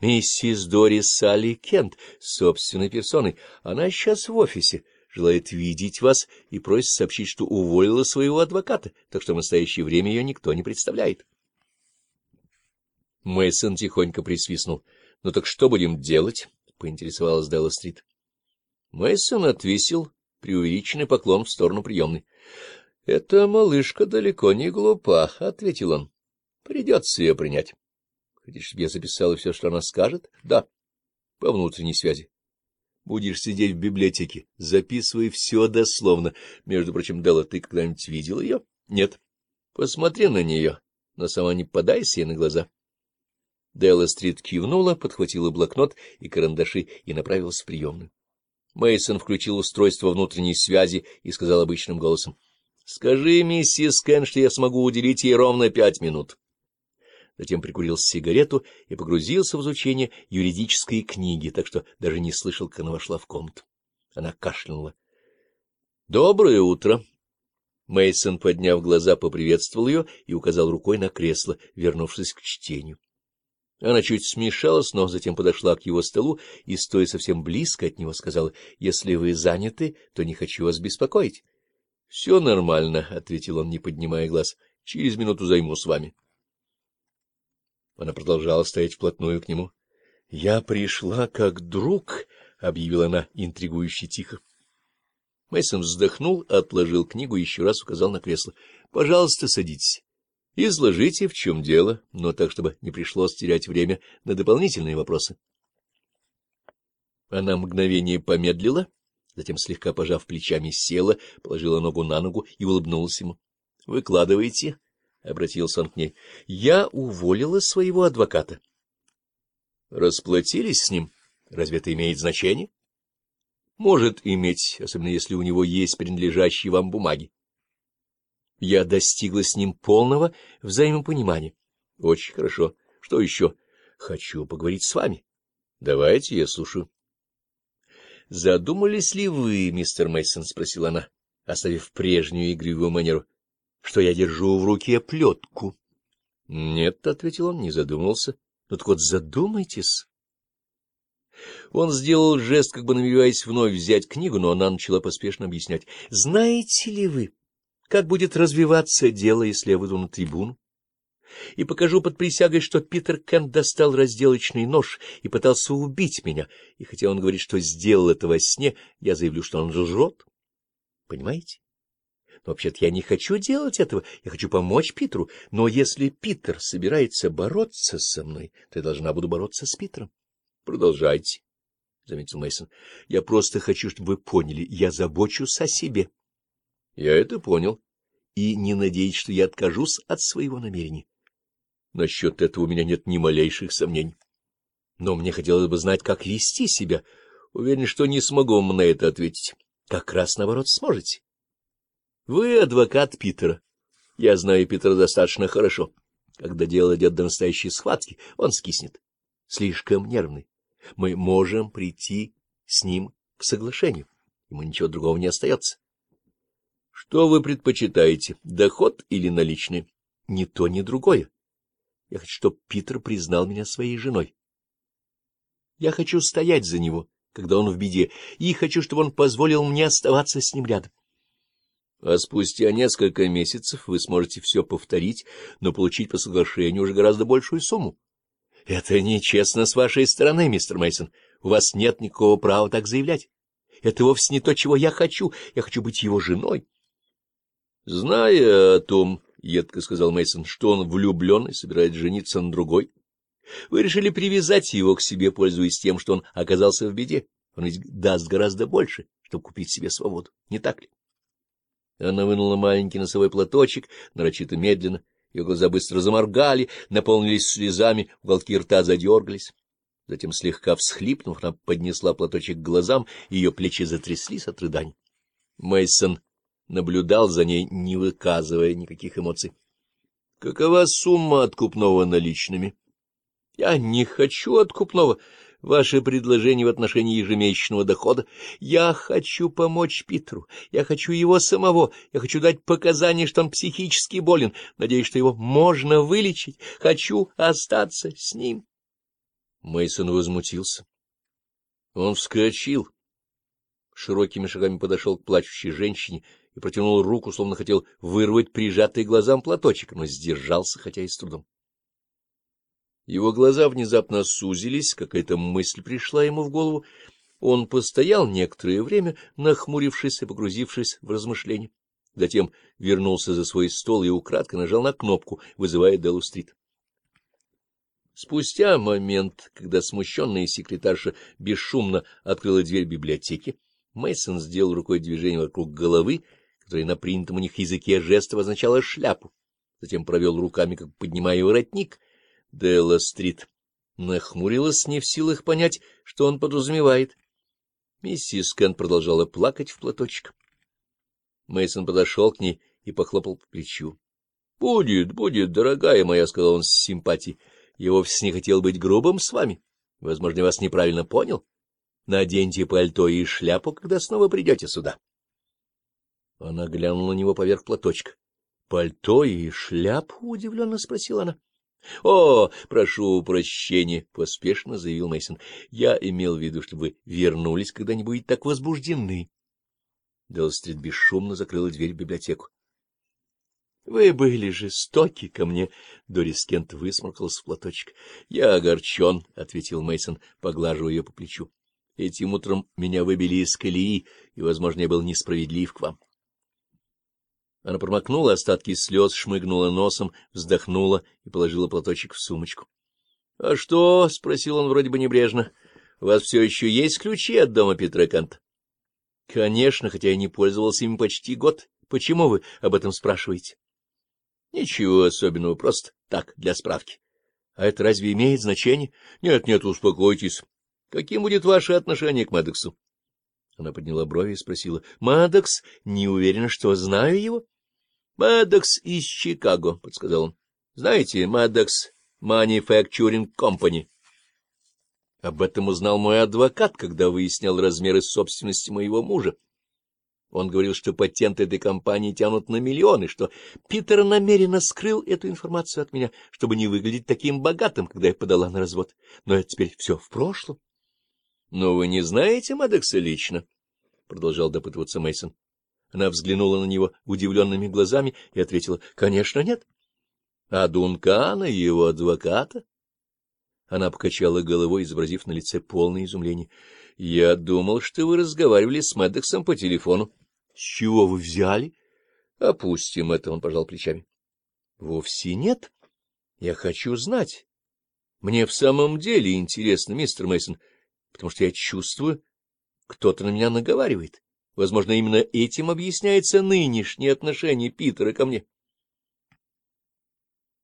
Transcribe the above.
Миссис Дорис Салли Кент, собственной персоной. Она сейчас в офисе, желает видеть вас и просит сообщить, что уволила своего адвоката, так что в настоящее время ее никто не представляет. Мэйсон тихонько присвистнул. — Ну так что будем делать? — поинтересовалась Делла Стрит. Мэйсон отвесил преувеличенный поклон в сторону приемной. — Эта малышка далеко не глупа, — ответил он. — Придется ее принять. Хотишь, чтобы я записала все, что она скажет? Да. По внутренней связи. Будешь сидеть в библиотеке. Записывай все дословно. Между прочим, Делла, ты когда-нибудь видел ее? Нет. Посмотри на нее, но сама не подайся ей на глаза. Делла Стрит кивнула, подхватила блокнот и карандаши и направилась в приемную. Мейсон включил устройство внутренней связи и сказал обычным голосом. — Скажи миссис Кэн, что я смогу уделить ей ровно пять минут. — затем прикурил сигарету и погрузился в изучение юридической книги, так что даже не слышал, как она вошла в комнату. Она кашлянула. — Доброе утро! Мейсон, подняв глаза, поприветствовал ее и указал рукой на кресло, вернувшись к чтению. Она чуть смешалась, но затем подошла к его столу и, стоя совсем близко от него, сказала, — Если вы заняты, то не хочу вас беспокоить. — Все нормально, — ответил он, не поднимая глаз. — Через минуту займу с вами. — она продолжала стоять вплотную к нему. — Я пришла как друг, — объявила она интригующе тихо. Мейсон вздохнул, отложил книгу и еще раз указал на кресло. — Пожалуйста, садитесь. Изложите, в чем дело, но так, чтобы не пришлось терять время на дополнительные вопросы. Она мгновение помедлила, затем, слегка пожав плечами, села, положила ногу на ногу и улыбнулась ему. — Выкладывайте. — обратился он к ней, — я уволила своего адвоката. — Расплатились с ним? Разве это имеет значение? — Может иметь, особенно если у него есть принадлежащие вам бумаги. Я достигла с ним полного взаимопонимания. — Очень хорошо. Что еще? — Хочу поговорить с вами. — Давайте, я слушаю. — Задумались ли вы, мистер Мейсон? спросила она, оставив прежнюю игривую манеру что я держу в руке плетку. — Нет, — ответил он, не задумался. — Ну так вот задумайтесь. Он сделал жест, как бы намереваясь вновь взять книгу, но она начала поспешно объяснять. — Знаете ли вы, как будет развиваться дело, если я выйду на трибуну? И покажу под присягой, что Питер Кент достал разделочный нож и пытался убить меня, и хотя он говорит, что сделал это во сне, я заявлю, что он жжет. Понимаете? Вообще-то я не хочу делать этого, я хочу помочь Питеру. Но если Питер собирается бороться со мной, то я должна буду бороться с Питером. Продолжайте, — заметил Мейсон. Я просто хочу, чтобы вы поняли, я забочусь о себе. Я это понял. И не надеюсь, что я откажусь от своего намерения. Насчет этого у меня нет ни малейших сомнений. Но мне хотелось бы знать, как вести себя. Уверен, что не смогу вам на это ответить. Как раз, наоборот, сможете. Вы адвокат Питера. Я знаю Питера достаточно хорошо. Когда дело идет до настоящей схватки, он скиснет. Слишком нервный. Мы можем прийти с ним к соглашению. Ему ничего другого не остается. Что вы предпочитаете, доход или наличный? Ни то, ни другое. Я хочу, чтобы Питер признал меня своей женой. Я хочу стоять за него, когда он в беде, и хочу, чтобы он позволил мне оставаться с ним рядом а спустя несколько месяцев вы сможете все повторить, но получить по соглашению уже гораздо большую сумму. — Это нечестно с вашей стороны, мистер мейсон У вас нет никакого права так заявлять. Это вовсе не то, чего я хочу. Я хочу быть его женой. — Зная о том, — едко сказал мейсон что он влюблен и собирается жениться на другой, вы решили привязать его к себе, пользуясь тем, что он оказался в беде. Он ведь даст гораздо больше, чтобы купить себе свободу, не так ли? Она вынула маленький носовой платочек, нарочито медленно. Ее глаза быстро заморгали, наполнились слезами, уголки рта задергались. Затем, слегка всхлипнув, она поднесла платочек к глазам, и ее плечи затряслись от рыданий. Мейсон наблюдал за ней, не выказывая никаких эмоций. — Какова сумма откупного наличными? — Я не хочу откупного ваши предложения в отношении ежемесячного дохода. Я хочу помочь Питеру, я хочу его самого, я хочу дать показания, что он психически болен, надеюсь, что его можно вылечить, хочу остаться с ним. Мейсон возмутился. Он вскочил, широкими шагами подошел к плачущей женщине и протянул руку, словно хотел вырвать прижатый глазам платочек, но сдержался, хотя и с трудом. Его глаза внезапно сузились, какая-то мысль пришла ему в голову. Он постоял некоторое время, нахмурившись и погрузившись в размышления. Затем вернулся за свой стол и украдко нажал на кнопку, вызывая Деллу-стрит. Спустя момент, когда смущенная секретарша бесшумно открыла дверь библиотеки, Мейсон сделал рукой движение вокруг головы, которое на принятом у них языке жестов означало «шляпу». Затем провел руками, как поднимая воротник, Делла-стрит нахмурилась, не в силах понять, что он подразумевает. Миссис Кэн продолжала плакать в платочек. Мейсон подошел к ней и похлопал по плечу. — Будет, будет, дорогая моя, — сказал он с симпатией. — Я вовсе не хотел быть грубым с вами. Возможно, я вас неправильно понял. Наденьте пальто и шляпу, когда снова придете сюда. Она глянула на него поверх платочка. — Пальто и шляпу? — удивленно спросила она. О, прошу прощения, поспешно заявил Мейсон. Я имел в виду, чтобы вы вернулись, когда не будете так возбуждены. Делстрит бесшумно закрыла дверь в библиотеку. Вы были жестоки ко мне, Дорис Кент высморкался в платочек. Я огорчен, ответил Мейсон, поглаживая ее по плечу. Этим утром меня выбили из колеи, и, возможно, я был несправедлив к вам. Она промокнула остатки слез, шмыгнула носом, вздохнула и положила платочек в сумочку. — А что? — спросил он вроде бы небрежно. — У вас все еще есть ключи от дома Петра Канта? — Конечно, хотя я не пользовался ими почти год. Почему вы об этом спрашиваете? — Ничего особенного, просто так, для справки. — А это разве имеет значение? — Нет, нет, успокойтесь. Каким будет ваше отношение к Мэддоксу? Она подняла брови и спросила. — Мадокс, не уверена, что знаю его? —— Мэддокс из Чикаго, — подсказал он. — Знаете, Мэддокс Manufacturing Company. Об этом узнал мой адвокат, когда выяснял размеры собственности моего мужа. Он говорил, что патенты этой компании тянут на миллионы, что Питер намеренно скрыл эту информацию от меня, чтобы не выглядеть таким богатым, когда я подала на развод. Но это теперь все в прошлом. — Но вы не знаете Мэддокса лично? — продолжал допытываться Мейсон. Она взглянула на него удивленными глазами и ответила, — Конечно, нет. — А Дункана и его адвоката? Она покачала головой, изобразив на лице полное изумление. — Я думал, что вы разговаривали с Мэддексом по телефону. — С чего вы взяли? — Опустим это, — он пожал плечами. — Вовсе нет. Я хочу знать. Мне в самом деле интересно, мистер Мейсон, потому что я чувствую, кто-то на меня наговаривает. Возможно, именно этим объясняется нынешнее отношение Питера ко мне.